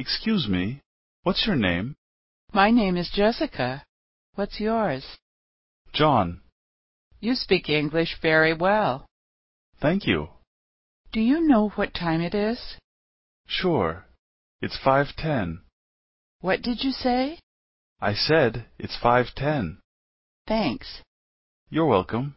Excuse me, what's your name? My name is Jessica. What's yours? John. You speak English very well. Thank you. Do you know what time it is? Sure. It's five ten. What did you say? I said it's five ten. Thanks. You're welcome.